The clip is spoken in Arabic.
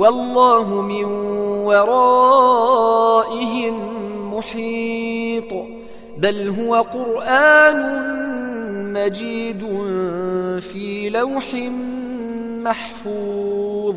والله من ورائهم محيط. بل هو قرآن مجيد في لوح محفوظ.